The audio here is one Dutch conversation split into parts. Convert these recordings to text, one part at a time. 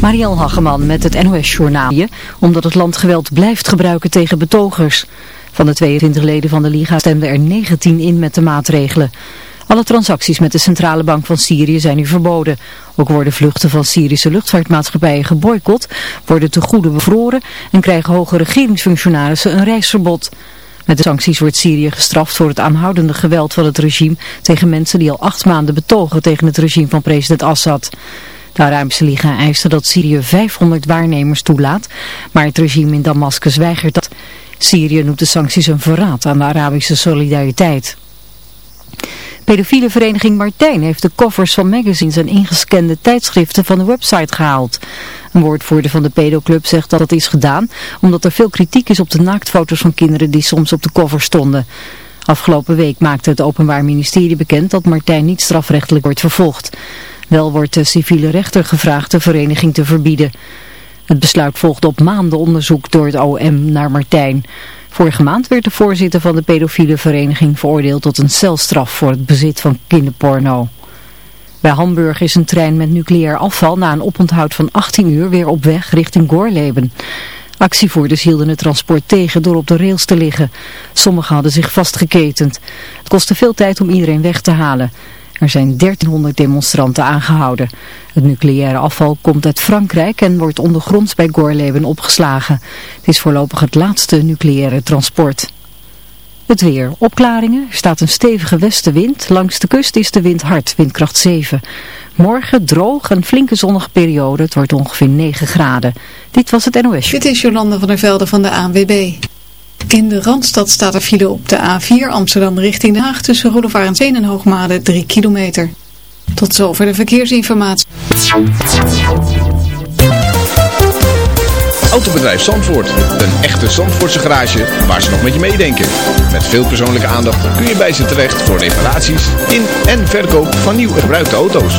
Marielle Hageman met het NOS-journaal. Omdat het land geweld blijft gebruiken tegen betogers. Van de 22 leden van de Liga stemden er 19 in met de maatregelen. Alle transacties met de Centrale Bank van Syrië zijn nu verboden. Ook worden vluchten van Syrische luchtvaartmaatschappijen geboycott, worden te goede bevroren en krijgen hoge regeringsfunctionarissen een reisverbod. Met de sancties wordt Syrië gestraft voor het aanhoudende geweld van het regime tegen mensen die al acht maanden betogen tegen het regime van president Assad. De Arabische Liga eiste dat Syrië 500 waarnemers toelaat, maar het regime in Damascus weigert dat. Syrië noemt de sancties een verraad aan de Arabische solidariteit. Pedofiele vereniging Martijn heeft de covers van magazines en ingescande tijdschriften van de website gehaald. Een woordvoerder van de pedoclub zegt dat het is gedaan omdat er veel kritiek is op de naaktfoto's van kinderen die soms op de cover stonden. Afgelopen week maakte het Openbaar Ministerie bekend dat Martijn niet strafrechtelijk wordt vervolgd. Wel wordt de civiele rechter gevraagd de vereniging te verbieden. Het besluit volgde op maanden onderzoek door het OM naar Martijn. Vorige maand werd de voorzitter van de pedofiele vereniging veroordeeld tot een celstraf voor het bezit van kinderporno. Bij Hamburg is een trein met nucleair afval na een oponthoud van 18 uur weer op weg richting Gorleben. Actievoerders hielden het transport tegen door op de rails te liggen. Sommigen hadden zich vastgeketend. Het kostte veel tijd om iedereen weg te halen. Er zijn 1300 demonstranten aangehouden. Het nucleaire afval komt uit Frankrijk en wordt ondergronds bij Gorleben opgeslagen. Het is voorlopig het laatste nucleaire transport. Het weer. Opklaringen. Er staat een stevige westenwind. Langs de kust is de wind hard, windkracht 7. Morgen droog en flinke zonnige periode. Het wordt ongeveer 9 graden. Dit was het NOS. Dit is Jolande van der Velde van de ANWB. In de Randstad staat er file op de A4 Amsterdam richting Den Haag tussen Roelofarensveen en Hoogmade 3 kilometer. Tot zover de verkeersinformatie. Autobedrijf Zandvoort. Een echte Zandvoortse garage waar ze nog met je meedenken. Met veel persoonlijke aandacht kun je bij ze terecht voor reparaties in en verkoop van nieuw en gebruikte auto's.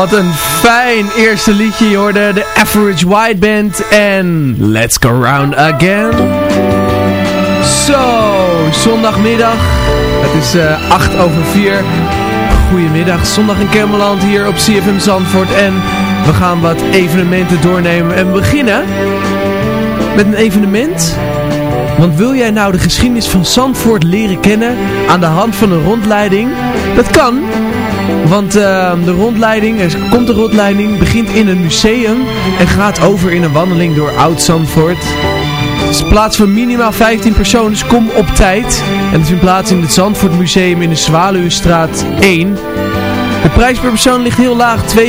Wat een fijn eerste liedje. Je hoorde de Average White Band en Let's Go Round Again. Zo, zondagmiddag. Het is uh, 8 over 4. Goedemiddag, zondag in Kemmerland hier op CFM Zandvoort. En we gaan wat evenementen doornemen en beginnen met een evenement. Want wil jij nou de geschiedenis van Zandvoort leren kennen aan de hand van een rondleiding? Dat kan, want uh, de rondleiding, er komt een rondleiding, begint in een museum en gaat over in een wandeling door Oud-Zandvoort. Het is plaats voor minimaal 15 personen, dus kom op tijd. En het vindt plaats in het Zandvoort Museum in de Zwaluwstraat 1. De prijs per persoon ligt heel laag, 2,25.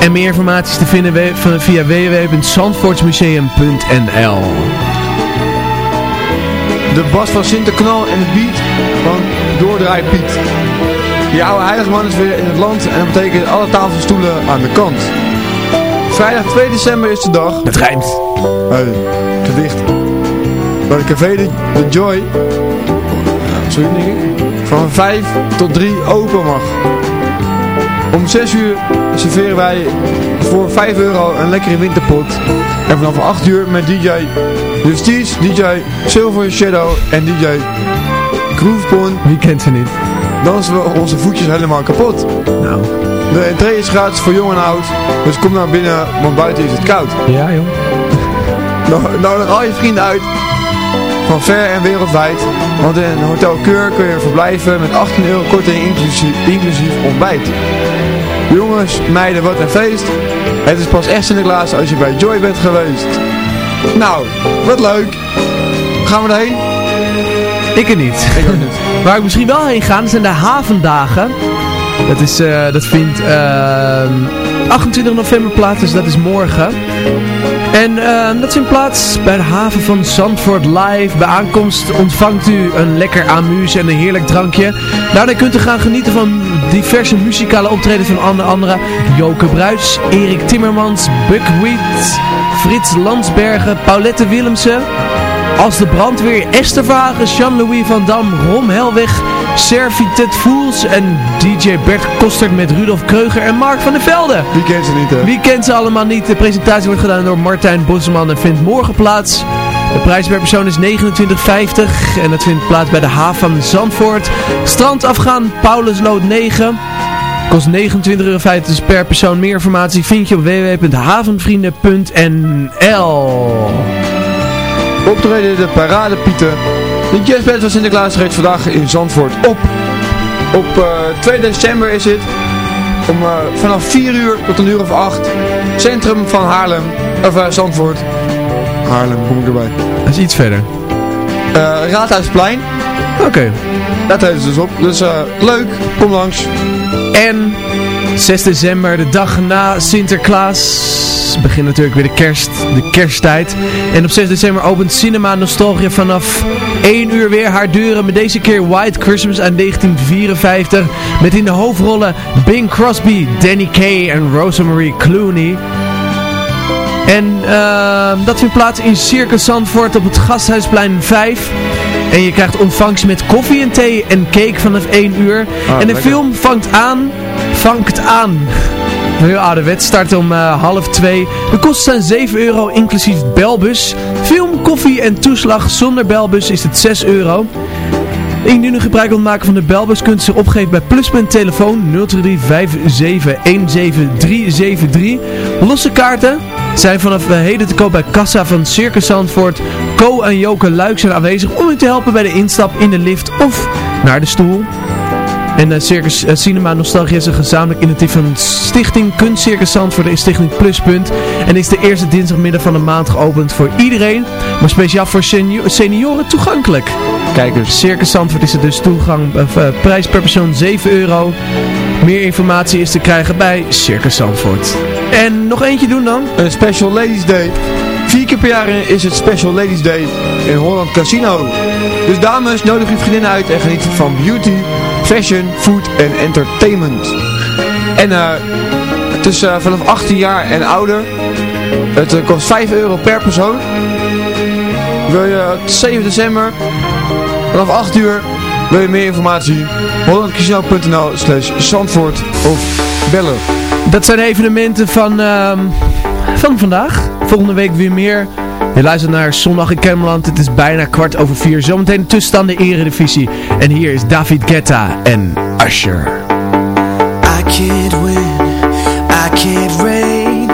En meer informatie is te vinden via www.zandvoortsmuseum.nl De bas van Sinterknal en het beat van Doordraai Piet. Die oude heiligman is weer in het land en dat betekent alle tafelstoelen aan de kant. Vrijdag 2 december is de dag. Het rijmt. Hey, te dicht. Bij het café de, de Joy. Sorry, Van 5 tot 3 open mag. Om 6 uur serveren wij voor 5 euro een lekkere winterpot. En vanaf 8 uur met DJ Justice, DJ Silver Shadow en DJ Groovebone. Wie kent ze niet? Dansen we onze voetjes helemaal kapot. Nou. De entree is gratis voor jong en oud. Dus kom naar binnen, want buiten is het koud. Ja joh. Nou, nodig al je vrienden uit. Van ver en wereldwijd. Want in Hotel Keur kun je verblijven met 18 euro korting inclusief, inclusief ontbijt. Jongens, meiden, wat een feest. Het is pas echt Sinterklaas als je bij Joy bent geweest. Nou, wat leuk. Gaan we erheen? Ik er niet. Ik ook niet. Waar ik misschien wel heen ga, zijn de havendagen. Dat, is, uh, dat vindt uh, 28 november plaats, dus dat is morgen. En uh, dat vindt plaats bij de haven van Zandvoort Live. Bij aankomst ontvangt u een lekker amuse en een heerlijk drankje. Daarna kunt u gaan genieten van diverse muzikale optredens van onder andere Joke Bruis, Erik Timmermans, Buck Wheat, Frits Landsbergen, Paulette Willemsen. Als de brandweer Esther Vagen, Jean-Louis van Dam, Rom Helweg, Servitet Fools en DJ Bert Kostert met Rudolf Kreuger en Mark van der Velde. Wie kent ze niet hè? Wie kent ze allemaal niet? De presentatie wordt gedaan door Martijn Bosman en vindt morgen plaats. De prijs per persoon is 29,50 en dat vindt plaats bij de haven van Zandvoort. Strand afgaan, Paulusloot 9. Kost 29,50 euro dus per persoon. Meer informatie vind je op www.havenvrienden.nl Optreden de Parade Pieter. De jazzband van Sinterklaas reed vandaag in Zandvoort op. Op uh, 2 december is het. Om, uh, vanaf 4 uur tot een uur of 8. Centrum van Haarlem. Of uh, Zandvoort. Haarlem, kom ik erbij. Dat is iets verder. Raadhuisplein. Oké. Okay. Daar treden ze dus op. Dus leuk, kom langs. En 6 december, de dag na Sinterklaas begint natuurlijk weer de kerst, de kersttijd. En op 6 december opent Cinema Nostalgia vanaf 1 uur weer haar deuren met deze keer White Christmas uit 1954. Met in de hoofdrollen Bing Crosby, Danny Kaye en Rosemary Clooney. En uh, dat vindt plaats in Circus Zandvoort op het Gasthuisplein 5. En je krijgt ontvangst met koffie en thee en cake vanaf 1 uur. Ah, en de lekker. film vangt aan, vangt aan. Heel start om uh, half 2. De kosten zijn 7 euro inclusief belbus. Film, koffie en toeslag zonder belbus is het 6 euro. Indien nu gebruik wilt maken van de belbus kunt u zich opgeven bij Pluspunt telefoon 023 Losse kaarten zijn vanaf heden te koop bij Kassa van Circus Zandvoort. Co en Joke Luik zijn aanwezig om u te helpen bij de instap in de lift of naar de stoel. En uh, Circus uh, Cinema Nostalgia is een gezamenlijk initiatief van Stichting Kunstcircus Zandvoort en Stichting Pluspunt. En is de eerste dinsdagmiddag van de maand geopend voor iedereen, maar speciaal voor senior senioren toegankelijk. Kijk dus, Circus Zandvoort is er dus toegang, uh, prijs per persoon 7 euro. Meer informatie is te krijgen bij Circus Zandvoort. En nog eentje doen dan? Een Special Ladies Day. Vier keer per jaar is het Special Ladies Day in Holland Casino. Dus dames, nodig uw vriendinnen uit en geniet van beauty, Fashion, Food en Entertainment. En uh, het is eh, vanaf 18 jaar en ouder. Het eh, kost 5 euro per persoon. Wil je 7 december vanaf 8 uur wil je meer informatie? hollandcasino.nl slash Zandvoort of bellen. Dat zijn evenementen van, ehm, van vandaag. Volgende week weer meer je luistert naar Zondag in Kemmeland. Het is bijna kwart over vier. Zometeen de tussenstanden Eredivisie. En hier is David Guetta en Asher. I can't win, I can't rain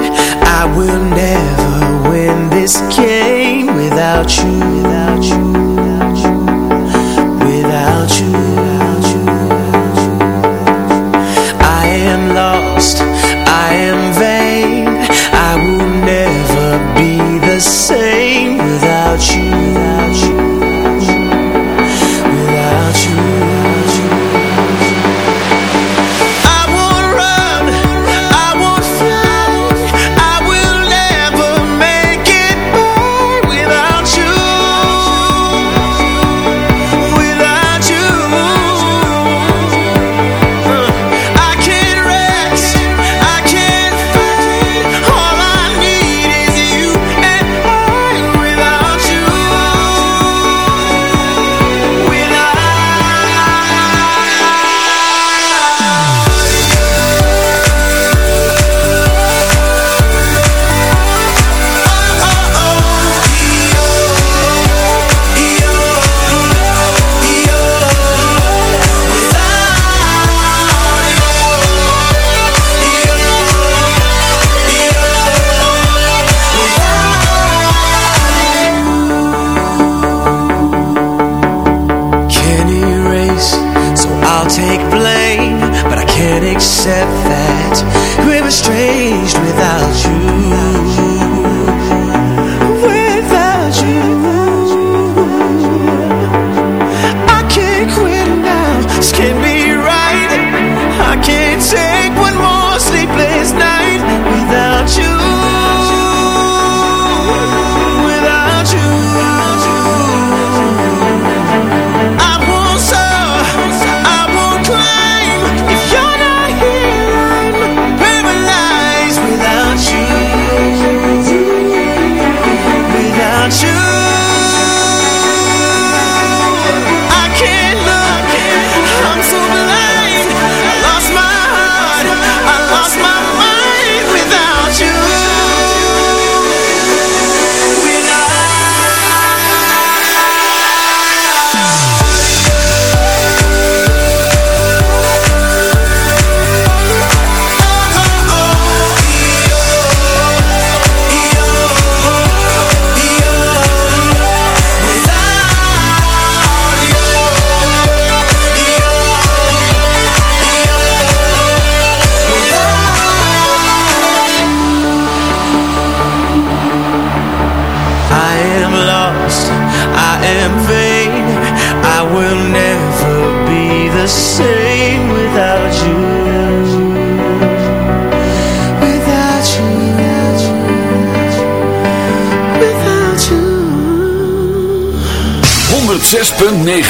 I will never win this game without you, without you, without you, without you. Without you. I am lost, I am vain. I will never be the same.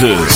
9.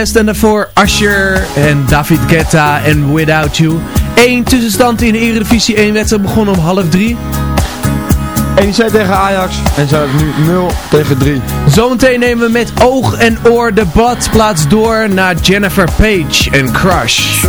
En daarvoor Usher en David Guetta en Without You. Eén tussenstand in de Eredivisie. één wedstrijd begonnen om half drie. 1 zei tegen Ajax en ze nu 0 tegen 3. Zometeen nemen we met oog en oor de badplaats door naar Jennifer Page en Crush.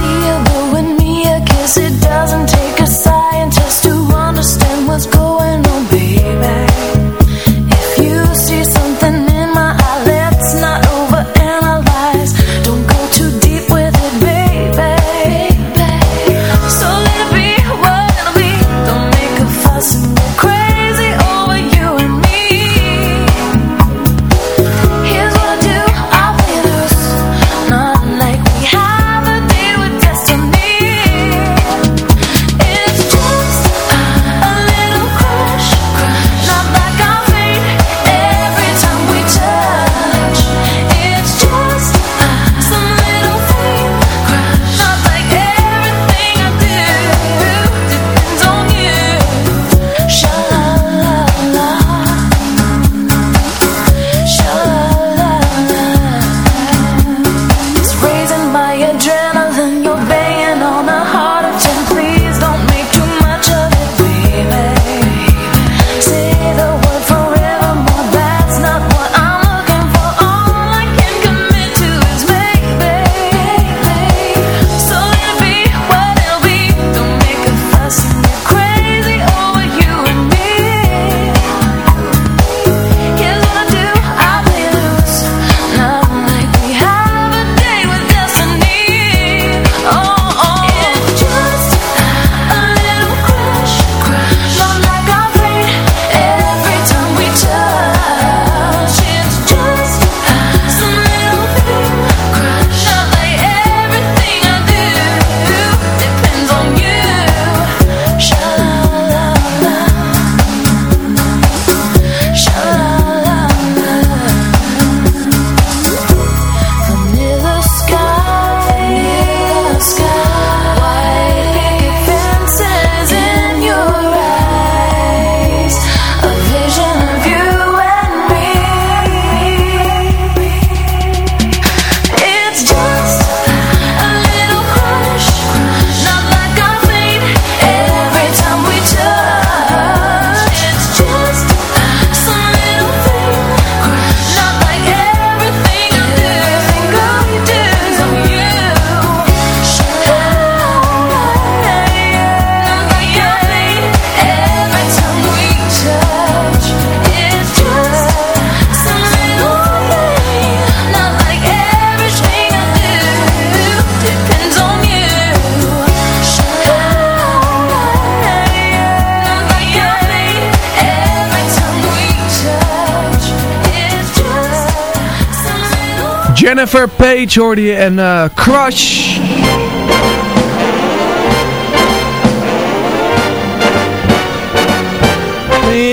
Jennifer Page hoorde en eh, Crush.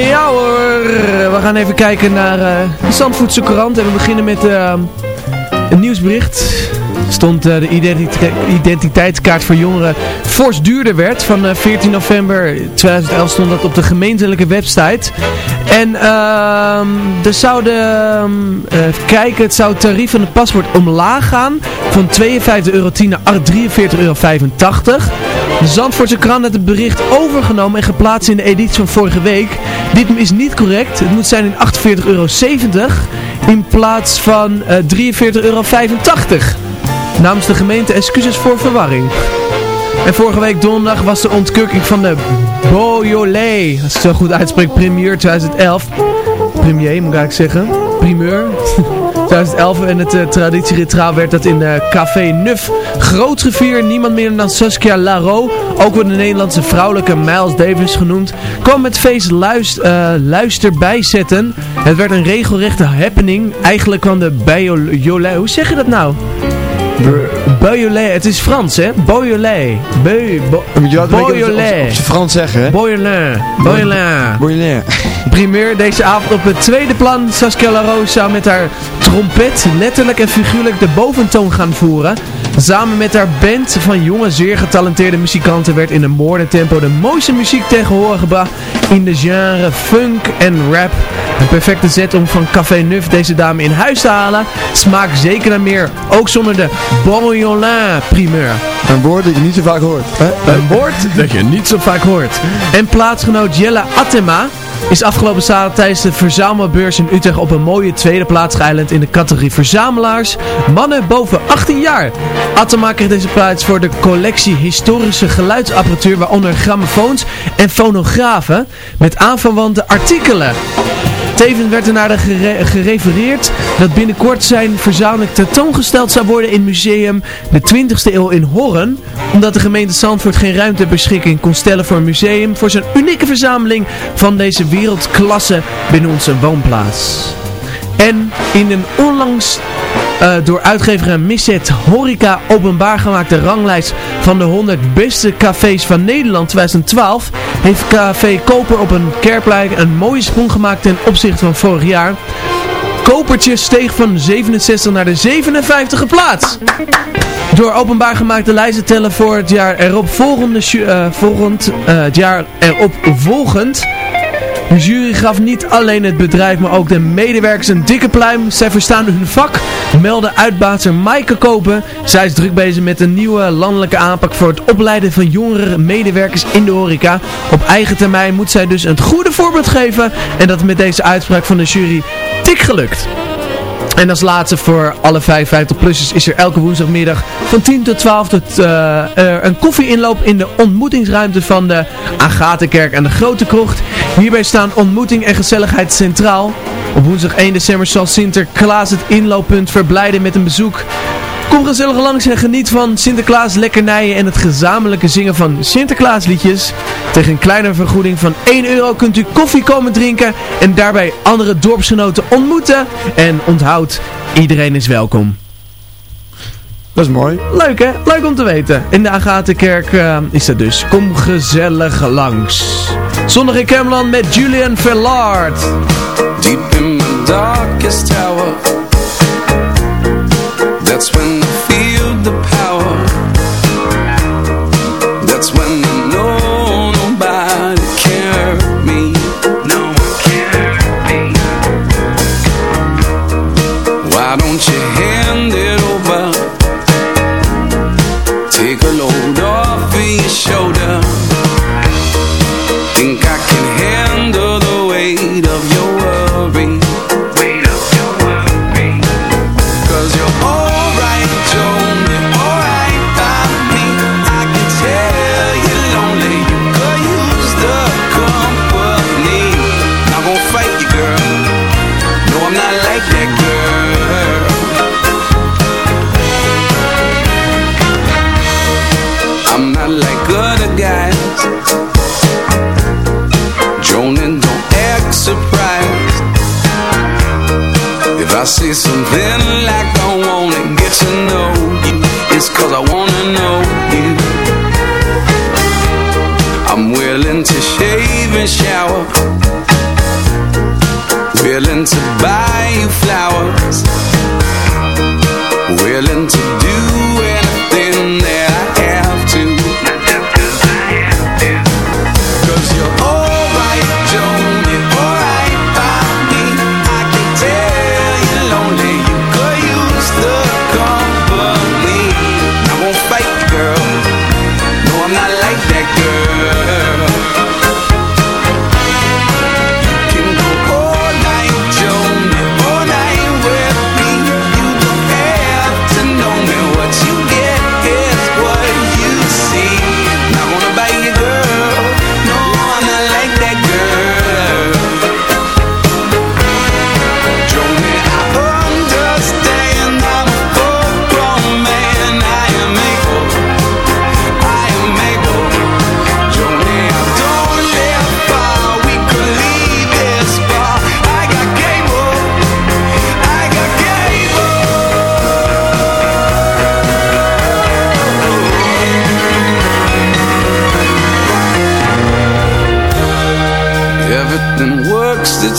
Ja hoor, we gaan even kijken naar eh, de Zandvoortse krant en we beginnen met eh, een nieuwsbericht. Stond de identite- identiteitskaart voor jongeren fors duurder werd. Van eh, 14 november 2011 stond dat op de gemeentelijke website. En ehm er zouden, ehm, even kijken, het zou het tarief van het paspoort omlaag gaan. Van 52,10 euro naar 43,85 euro. De Zandvoortse krant heeft het bericht overgenomen en geplaatst in de editie van vorige week. Dit is niet correct. Het moet zijn in 48,70 euro in plaats van eh 43,85 euro. Namens de gemeente excuses voor verwarring. En vorige week donderdag was de ontkurking van de Beaujolais, als ik zo goed uitspreek, premier 2011. Premier moet ik eigenlijk zeggen. Primeur. 2011 en het uh, werd dat in eh, Café Nuf groot gevierd. Niemand minder dan Saskia Laro, ook wel de Nederlandse vrouwelijke Miles Davis genoemd, kwam het feest luist, eh, luister bijzetten. Het werd een regelrechte happening. Eigenlijk kwam de Beaujolais, hoe zeg je dat nou? Beaujolais, het is Frans hè? Beaujolais. Beu, bo, je op- op- Beaujolais. Frans zeggen, hè? Beaujolais. Beaujolais. Beaujolais. Primeur deze avond op het tweede plan. Saskia Larose zou met haar trompet letterlijk en figuurlijk de boventoon gaan voeren. Samen met haar band van jonge, zeer getalenteerde muzikanten werd in een moordend tempo de mooiste muziek tegen horen gebracht in de genre funk en rap. Een perfecte zet om van Café Nuf deze dame in huis te halen. Smaak zeker naar meer, ook zonder de Bon primeur. Een woord dat je niet zo vaak hoort. Hè? Een woord dat je niet zo vaak hoort. En plaatsgenoot Jella Attema is afgelopen zaterdag tijdens de verzamelbeurs in Utrecht op een mooie tweede plaats geëiland in de categorie verzamelaars, mannen boven 18 jaar. Attema kreeg deze plaats voor de collectie historische geluidsapparatuur, waaronder grammofoons en fonografen, met aanverwante artikelen. Tevens werd er naar gerefereerd dat binnenkort zijn verzameling tentoongesteld zou worden in museum de 20e eeuw in Horren, omdat de gemeente Zandvoort geen ruimte beschikking kon stellen voor een museum voor zijn unieke verzameling van deze wereldklasse binnen onze woonplaats. En in een onlangs eh, door uitgever Misset Horeca openbaar gemaakte ranglijst van de 100 beste cafés van Nederland 2012 heeft Café Koper op een Kerkplein een mooie sprong gemaakt ten opzichte van vorig jaar. Kopertje steeg van 67 naar de 57e plaats. Door openbaar gemaakte lijsten tellen voor het jaar erop volgende, eh, volgend, eh, het jaar erop volgend de jury gaf niet alleen het bedrijf, maar ook de medewerkers een dikke pluim. Zij verstaan hun vak, meldde uitbaatser Maaike Kopen. Zij is druk bezig met een nieuwe landelijke aanpak voor het opleiden van jongere medewerkers in de horeca. Op eigen termijn moet zij dus een goede voorbeeld geven. En dat met deze uitspraak van de jury tik gelukt. En als laatste voor alle 55-plussers is er elke woensdagmiddag van 10 tot 12 tot, er een koffieinloop in de ontmoetingsruimte van de Agatenkerk en de Grote Krocht. Hierbij staan ontmoeting en gezelligheid centraal. Op woensdag 1 december zal Sinterklaas het inlooppunt verblijden met een bezoek. Kom gezellig langs en geniet van Sinterklaas lekkernijen en het gezamenlijke zingen van Sinterklaasliedjes. Tegen een kleine vergoeding van 1 euro kunt u koffie komen drinken en daarbij andere dorpsgenoten ontmoeten. En onthoud, iedereen is welkom. Dat is mooi. Leuk hè? Leuk om te weten. In de Agatenkerk eh, is dat dus. Kom gezellig langs. Zondag in met Julian Vellard. Deep in my darkest tower That's when see something like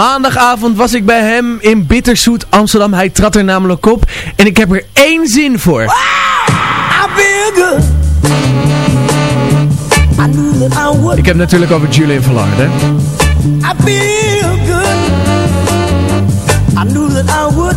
Maandagavond was ik bij hem in Bitterzoet, Amsterdam. Hij trad er namelijk op. En ik heb er één zin voor. Ik heb natuurlijk over Julian Verlaard, hè? I feel good. I knew that I would.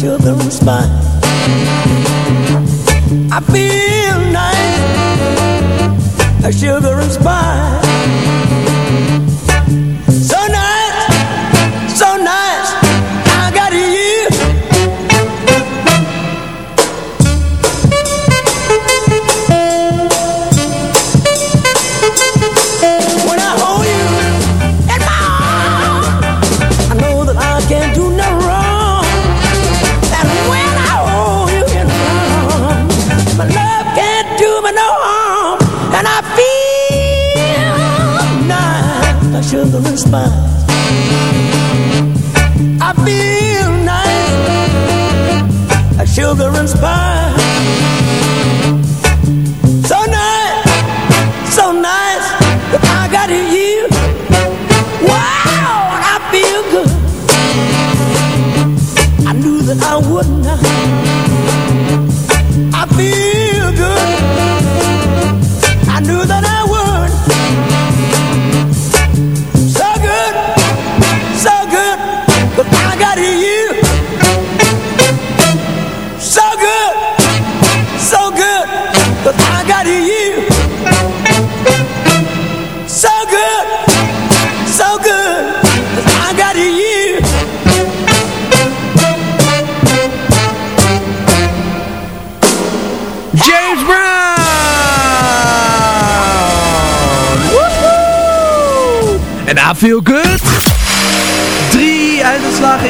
feel the. I feel nice. I feel the response.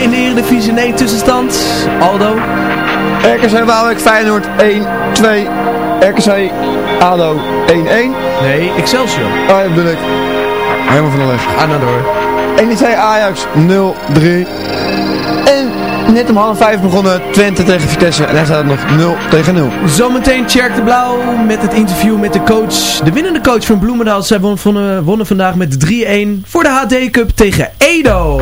in de Eredivisie nee tussenstand. Aldo. RKC Waalwijk Feyenoord 1-2. RKC ADO 1-1. Nee, Excelsior. Ah, oh, ja, bedoel ik. Helemaal van de weg. Aan en door. NEC Ajax 0-3. En net om half vijf begonnen Twente tegen Vitesse. En daar staat nog 0 tegen 0. Zometeen Tjerk de Blauw met het interview met de coach. De winnende coach van Bloemendaal. Zij wonnen vandaag met 3-1 voor de HD Cup tegen Edo.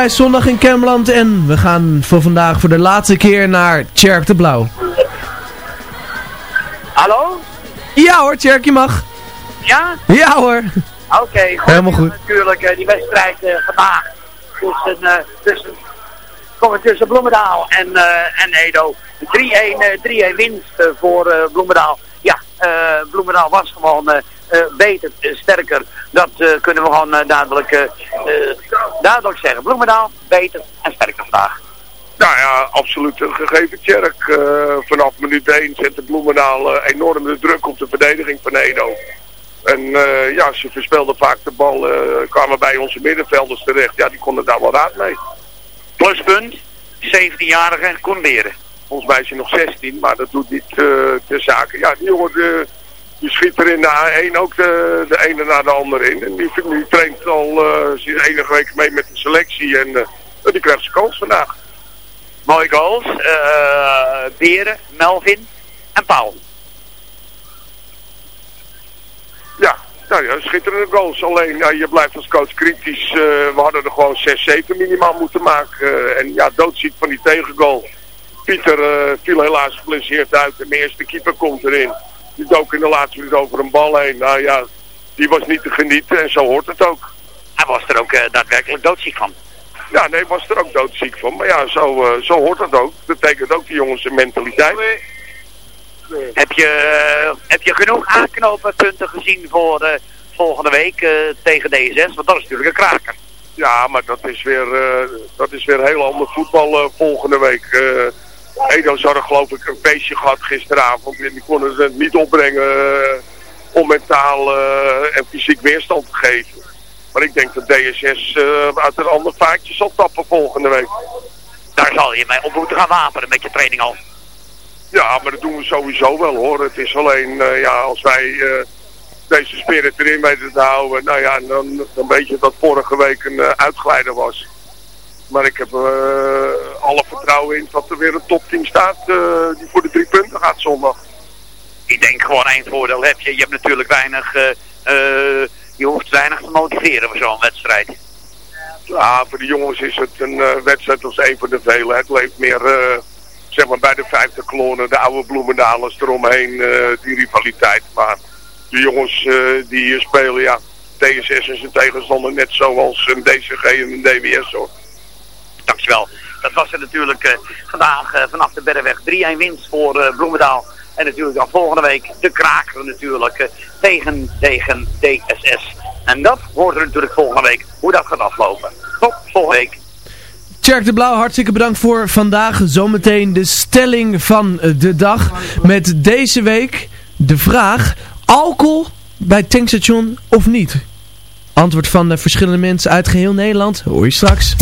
Bij Zondag in Kemland. En we gaan voor vandaag voor de laatste keer naar Tjerk de Blauw. Hallo? Ja hoor, Tjerk, je mag. Ja? Ja hoor. Oké, goed. Helemaal goed. Natuurlijk, eh, die wedstrijd eh, vandaag tussen, eh tussen, komen tussen Bloemendaal en, en Edo. 3-1 eh, 3-1 winst voor Bloemendaal. Ja, Bloemendaal was gewoon beter, eh, sterker. Dat eh, kunnen we gewoon eh, duidelijk, eh, eh, duidelijk zeggen. Bloemendaal beter en sterker vandaag. Nou ja, absoluut een gegeven Tjerk. Eh, vanaf minuut 1 zette Bloemendaal eh, enorm de druk op de verdediging van Edo. En eh, ja, ze verspeelden vaak de bal, eh, kwamen bij onze middenvelders terecht. Ja, die konden daar wel raad mee. Pluspunt, 17-jarige Koen Beren. Volgens mij is hij nog 16, maar dat doet niet eh de zaken. Ja, die jongen die schiet er in de A1 ook de, de ene na de andere in. En die, die traint al sinds enige week mee met de selectie en eh, die krijgt zijn kans vandaag. Mooie goals. eh Beren, Melvin en Paul. Ja, nou ja, schitterende goals. Alleen, ja, je blijft als coach kritisch. Eh, we hadden er gewoon 6-7 minimaal moeten maken. Eh, en ja, doodziek van die tegengoal. Pieter eh, viel helaas geblesseerd uit. En de eerste keeper komt erin. Die dook in de laatste minuut over een bal heen. Nou ja, die was niet te genieten en zo hoort het ook. Hij was er ook eh, daadwerkelijk doodziek van. Ja, nee, was er ook doodziek van. Maar ja, zo, eh, zo hoort het ook. Dat betekent ook die jongens een mentaliteit. Heb je, eh, heb je genoeg aanknooppunten gezien voor volgende week tegen DSS? Want dat is natuurlijk een kraker. Ja, maar dat is weer, dat is weer heel ander voetbal volgende week. Edo zou er geloof ik een feestje gehad gisteravond. En die konden het niet opbrengen eh, om mentaal eh, en fysiek weerstand te geven. Maar ik denk dat DSS eh, uit een ander vaartje zal tappen volgende week. Daar zal je mee op moeten gaan wapenen met je training al. Ja, maar dat doen we sowieso wel hoor. Het is alleen, ja, als wij deze spirit erin weten te houden, nou ja, dan, dan weet je dat vorige week een uh, uitgeleider was. Maar ik heb uh, alle vertrouwen in dat er weer een topteam staat uh, die voor de drie punten gaat zondag. Ik denk gewoon één voordeel heb je. Je hebt natuurlijk weinig, uh, je hoeft weinig te motiveren voor zo'n wedstrijd. Ja, voor de jongens is het een wedstrijd als een van de vele. Het leeft meer zeg maar bij de vijfde klonen, de oude bloemendalers eromheen, uh, die rivaliteit. Maar de jongens die hier spelen, ja, TSS is een tegenstander net zoals een DCG en een DWS hoor. Dankjewel. Dat was er natuurlijk uh, vandaag vanaf de Berreweg 3-1 winst voor Bloemendaal. En natuurlijk dan volgende week de kraker natuurlijk tegen, tegen DSS. En dat hoort er natuurlijk volgende week hoe dat gaat aflopen. Tot volgende week. Tjerk de Blauw, hartstikke bedankt voor vandaag. Zometeen de stelling van de dag. Met deze week de vraag, alcohol bij tankstation of niet? Antwoord van de verschillende mensen uit geheel Nederland hoor je straks.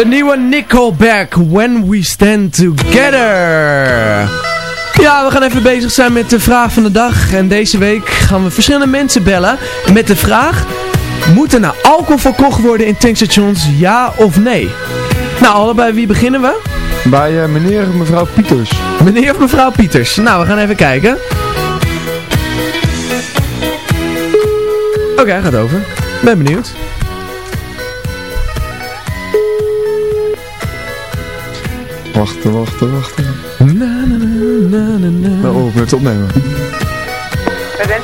De nieuwe Nickelback, When We Stand Together. Ja, we gaan even bezig zijn met de vraag van de dag. En deze week gaan we verschillende mensen bellen met de vraag... Moet er nou alcohol verkocht worden in tankstations, ja of nee? Nou, allebei wie beginnen we? Bij eh, meneer en mevrouw Pieters. Meneer of mevrouw Pieters? Nou, we gaan even kijken. Oké, hij gaat over. Ben benieuwd. Wachten, wachten, wachten. Na, na, na, na, na. Nou, oh, het opnemen. Waar bent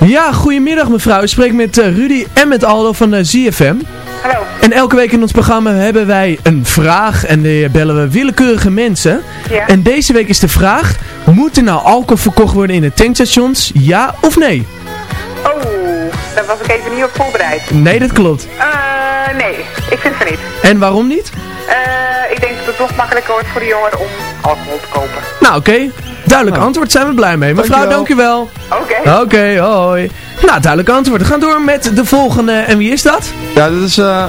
u? Ja, goedemiddag mevrouw. Ik spreek met eh, Rudy en met Aldo van de ZFM. Hallo. En elke week in ons programma hebben wij een vraag en die bellen we willekeurige mensen. Ja. En deze week is de vraag, moet er nou alcohol verkocht worden in de tankstations, ja of nee? Oh, daar was ik even niet op voorbereid. Nee, dat klopt. Eh, nee, ik vind van niet. En waarom niet? Eh, ik denk dat het toch makkelijker wordt voor de jongeren om alcohol te kopen. Nou, oké. Duidelijk antwoord, zijn we blij mee. Mevrouw, dankjewel. Oké. Oké, hoi. Nou, duidelijk antwoord. We gaan door met de volgende. En wie is dat? Ja, dit is... eh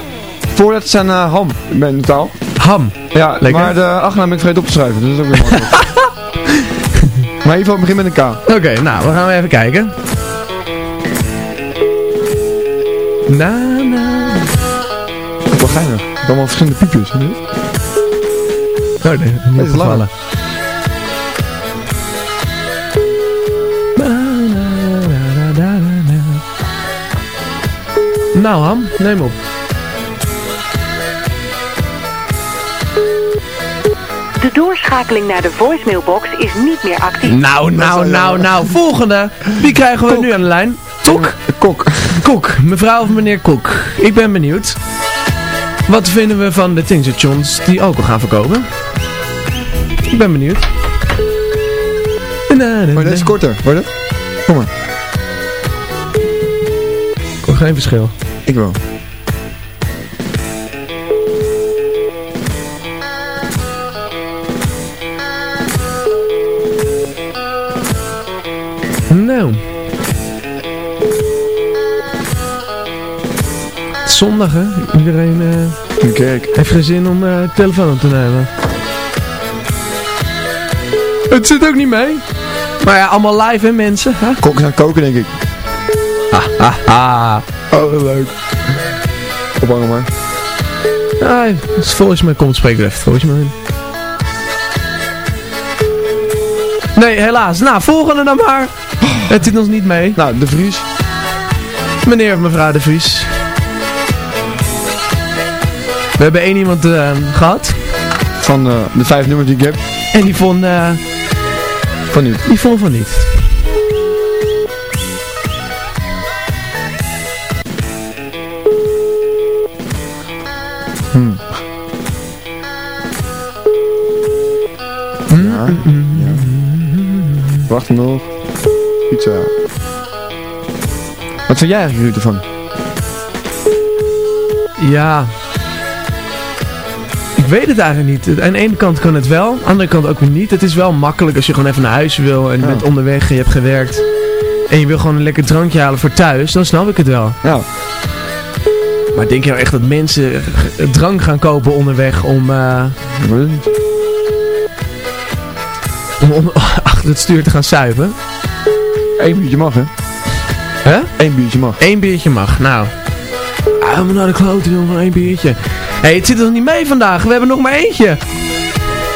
voorletters zijn eh, ham. Ik ben in totaal. Ham. Ja, Lekker. maar de achternaam ben ik vergeten op te schrijven. Dus dat is ook weer makkelijk. maar in ieder geval, het begint met een K. Oké, nou, we gaan even kijken. Na, na. Dat is wel geinig. Allemaal verschillende piepjes. hè? Oh, nee, niet Deze lange. gevallen. Na, na, na, na, na, na. Nou, Ham, neem op. De doorschakeling naar de voicemailbox is niet meer actief. Nou, nou, nou, nou. Volgende. Wie krijgen we nu aan de lijn? Kok? Kok. Kok. Mevrouw of meneer Kok. Ik ben benieuwd. Wat vinden we van de tankstations die alcohol gaan verkopen? Ik ben benieuwd. Maar deze is korter. Hoor je dat? Kom maar. Oh, geen verschil. Ik wel. Nou. Het zondag, hè? Iedereen Kijk. heeft geen zin om de telefoon op te nemen. Het zit ook niet mee. Maar ja, allemaal live, hè, mensen? Huh? Kok is aan het koken, denk ik. Ha, ha. Oh, wat leuk. Ophangen maar. Ah, dus volgens mij komt even, volgens mij. Nee, helaas. Nou, volgende dan maar. Het zit ons niet mee. Nou, de Vries. Meneer of mevrouw de Vries. We hebben één iemand eh, gehad. Van eh, de vijf nummers die ik heb. En die vond, eh, Van niet. die vond van niet. Hmm. Ja, ja. Wacht nog. Pizza. Wat vind jij eigenlijk Ruud ervan? Ja. Ik weet het eigenlijk niet. Aan de ene kant kan het wel, aan de andere kant ook weer niet. Het is wel makkelijk als je gewoon even naar huis wil en je Ja. bent onderweg en je hebt gewerkt. En je wil gewoon een lekker drankje halen voor thuis, dan snap ik het wel. Ja. Maar denk je nou echt dat mensen drank gaan kopen onderweg om, eh, om, om achter het stuur te gaan suipen? Eén biertje mag, hè? Hè? Eén biertje mag. Eén biertje mag, nou. Ah, maar naar de klote van één biertje. Hé, hey, het zit er nog niet mee vandaag. We hebben nog maar eentje.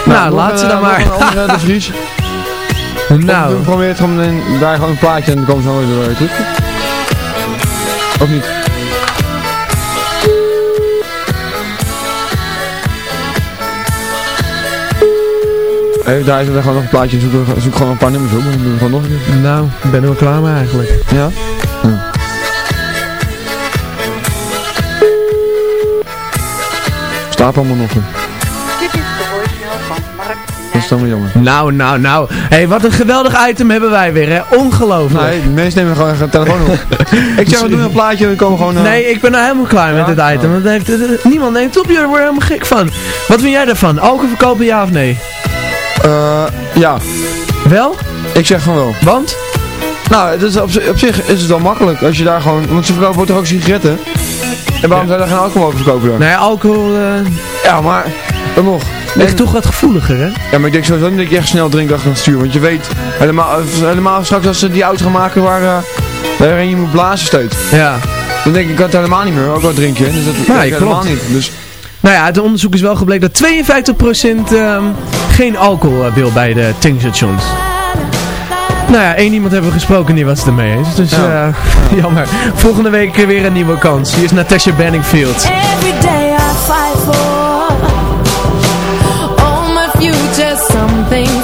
Nou, nog laat ze dan eh, maar. nog een andere de Vries. nou, Doe Probeer het gewoon in, daar gewoon een plaatje en dan komen ze wel weer terug. Of niet? Hey, daar is er gewoon nog een plaatje zoek, zoek gewoon een paar nummers op dan doen we gewoon nog een keer. nou, ik ben er wel klaar mee eigenlijk. Ja. Staat allemaal nog. hè. Dit is de voicemail van Mark. Dat is dan weer jammer. Nou, nou, nou. Hé, hey, wat een geweldig item hebben wij weer, hè. Ongelooflijk. Nee, de mensen nemen gewoon een telefoon op. ik zeg, we doen een plaatje en we komen gewoon... eh, Nee, ik ben nou helemaal klaar Ja? met dit item. Want het heeft, niemand neemt op, jullie worden helemaal gek van. Wat vind jij daarvan? Alcohol verkopen, ja of nee? eh, ja, Wel? ik zeg van wel. Want? Nou, het is op, op zich is het wel makkelijk als je daar gewoon... Want ze verkopen toch ook sigaretten? En waarom zou je daar geen alcohol mogen verkopen dan? Ja, alcohol eh, Ja, maar dan nog. ligt En- toch wat gevoeliger, hè? Ja, maar ik denk sowieso niet dat je echt snel achter het stuur. Want je weet, helemaal, helemaal straks als ze die auto gaan maken waar, eh, waarin je moet blazen steeds. Ja. Dan denk ik, ik kan het helemaal niet meer, ook wel drinken. Dus dat Ja, dat helemaal klopt. niet. Dus Nou ja, het onderzoek is wel gebleken dat 52% ehm, geen alcohol eh, wil bij de tankstations. Nou ja, één iemand hebben we gesproken die was het ermee eens. Dus Ja. eh, jammer. Volgende week weer een nieuwe kans. Hier is Natasha Benningfield. Every day I fight for all my future, some things,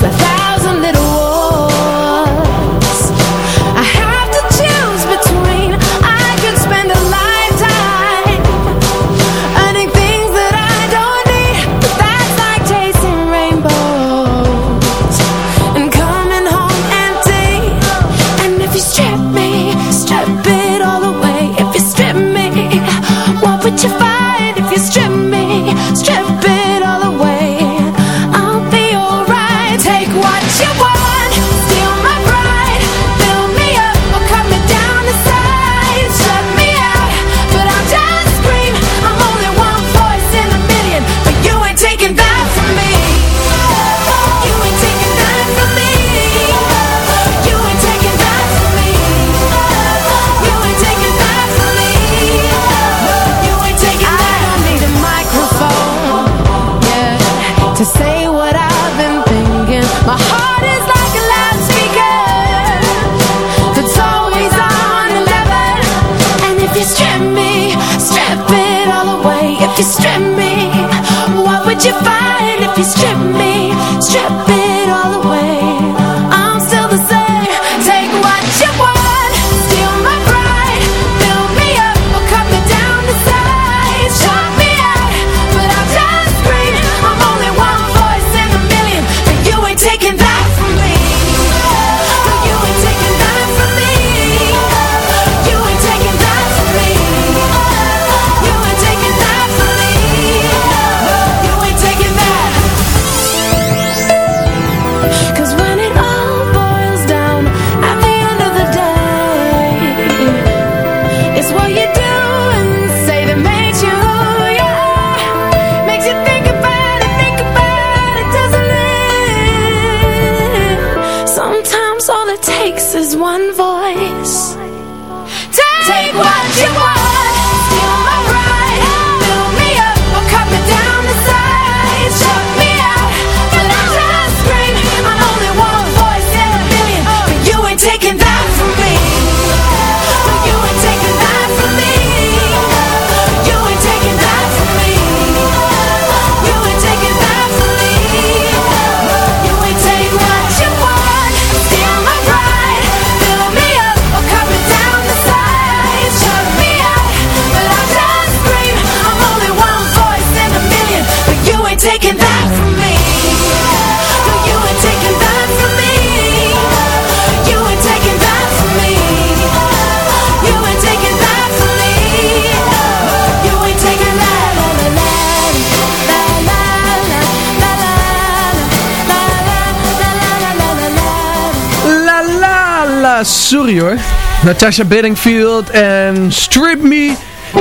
Natasha Bedingfield en Strip Me.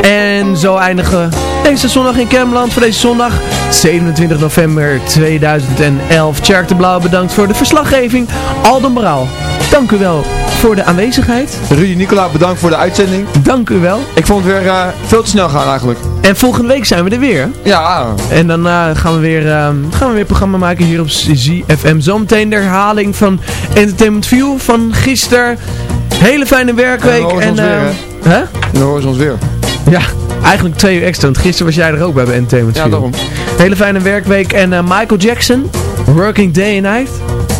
En zo eindigen deze zondag in Cameland voor deze zondag 27 november 2011. Tjerk de Blauw bedankt voor de verslaggeving. Aldo Moraal, dank u wel voor de aanwezigheid. Rudy Nicola, bedankt voor de uitzending. Dank u wel. Ik vond het weer eh, veel te snel gaan eigenlijk. En volgende week zijn we er weer. Ja. En dan eh, gaan, we weer, ehm, gaan we weer programma maken hier op ZFM. Zometeen de herhaling van Entertainment View van gisteren. Hele fijne werkweek. En dan horen ze ons weer, hè? En dan horen ze ons weer. Ja, eigenlijk twee uur extra. Want gisteren was jij er ook bij bij Entertainment Ja, daarom. Hele fijne werkweek. En eh, Michael Jackson, Working Day and Night.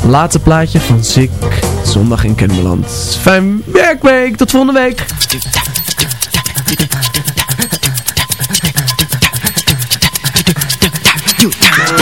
Laatste plaatje van Zick. Zondag in Kennemerland. Fijn werkweek. Tot volgende week. You